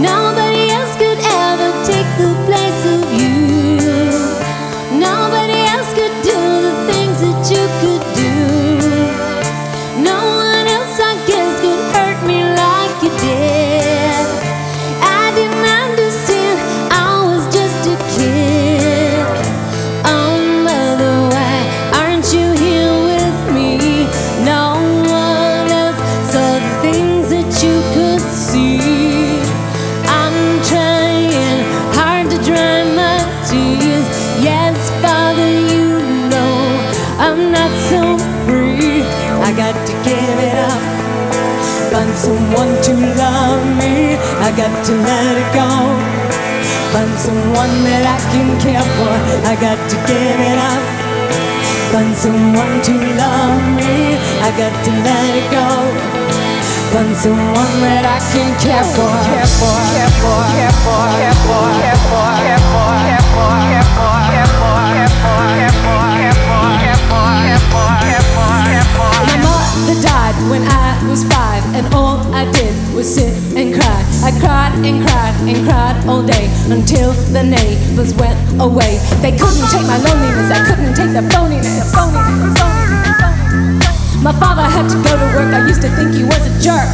Nobody else could ever take the place. I got to give it up. Find someone to love me. I got to let it go. Find someone that I can care for. I got to give it up. Find someone to love me. I got to let it go. Find someone that I can. Care for. Care for. Was five, and all I did was sit and cry. I cried and cried and cried all day until the neighbors went away. They couldn't take my loneliness. I couldn't take the phoniness. Phoniness. Phoniness. My father had to go to work. I used to think he was a jerk.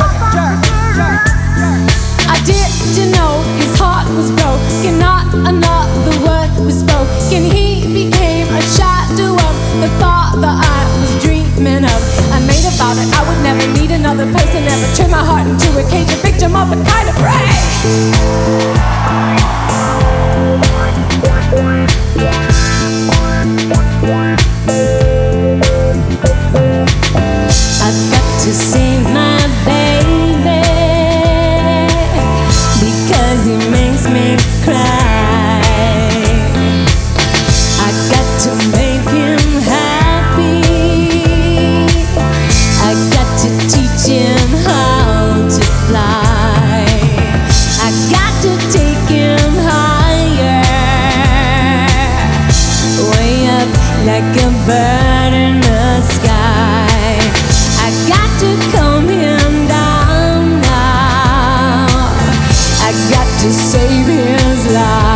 I didn't know his heart was broken. Not another word was spoken. He became a shadow of the father I was dreaming of. Turn my heart into a cage, a victim of a kind of prey. bird in the sky. I got to calm him down now. I got to save his life.